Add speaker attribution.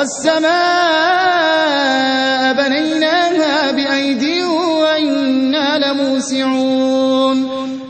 Speaker 1: وَالسَّمَاءَ بَنَيْنَاهَا بِأَيْدٍ وَإِنَّا لَمُوسِعُونَ.